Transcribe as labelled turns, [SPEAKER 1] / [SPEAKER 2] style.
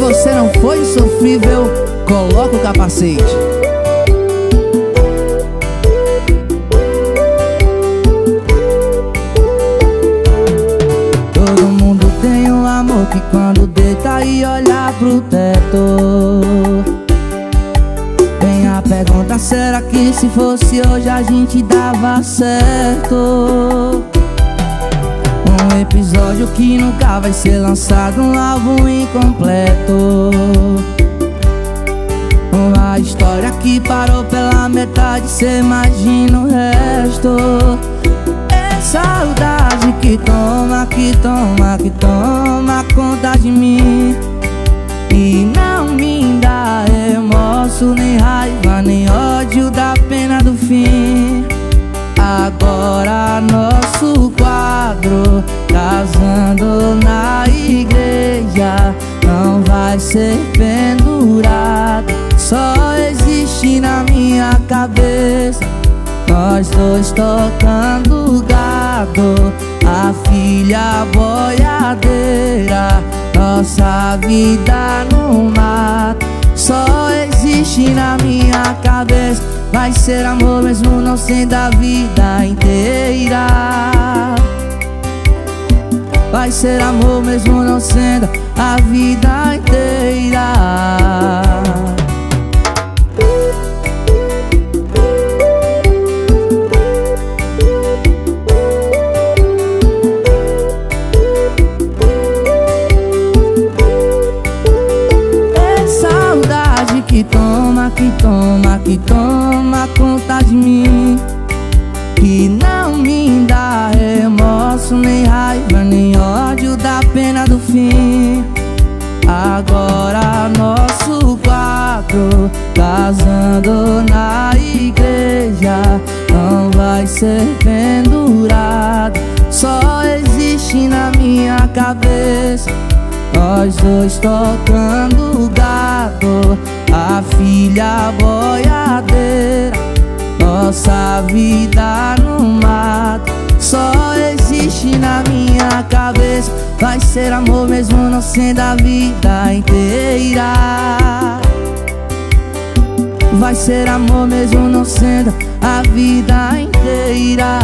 [SPEAKER 1] você não foi insofrível, coloca o capacete. Todo mundo tem um amor que quando deita e olha pro teto. Vem a pergunta, será que se fosse hoje a gente dava certo? Um episódio que nunca vai ser lançado, um álbum incompleto cê imagina o resto. É saudade que toma, que toma, que toma conta de mim. E não me dá remorso, nem raiva, nem ódio da pena do fim. Agora nosso quadro Casando na igreja. Não vai ser pendurado Só existe na minha cabeça Nós dois tocando gado A filha boiadeira Nossa vida no mato Só existe na minha cabeça Vai ser amor mesmo não sendo a vida inteira. Vai ser amor mesmo não sendo a vida inteira toma, que toma, que toma conta de mim. Que não me dá remorso, nem raiva, nem ódio da pena do fim. Agora nosso quadro casando na igreja Não vai ser pendurado, só existe na minha cabeça nós dois tocando gado A filha boiadeira Nossa vida no mato. Só existe na minha cabeça. Vai ser amor mesmo não sendo a vida inteira. Vai ser amor mesmo não sendo a vida inteira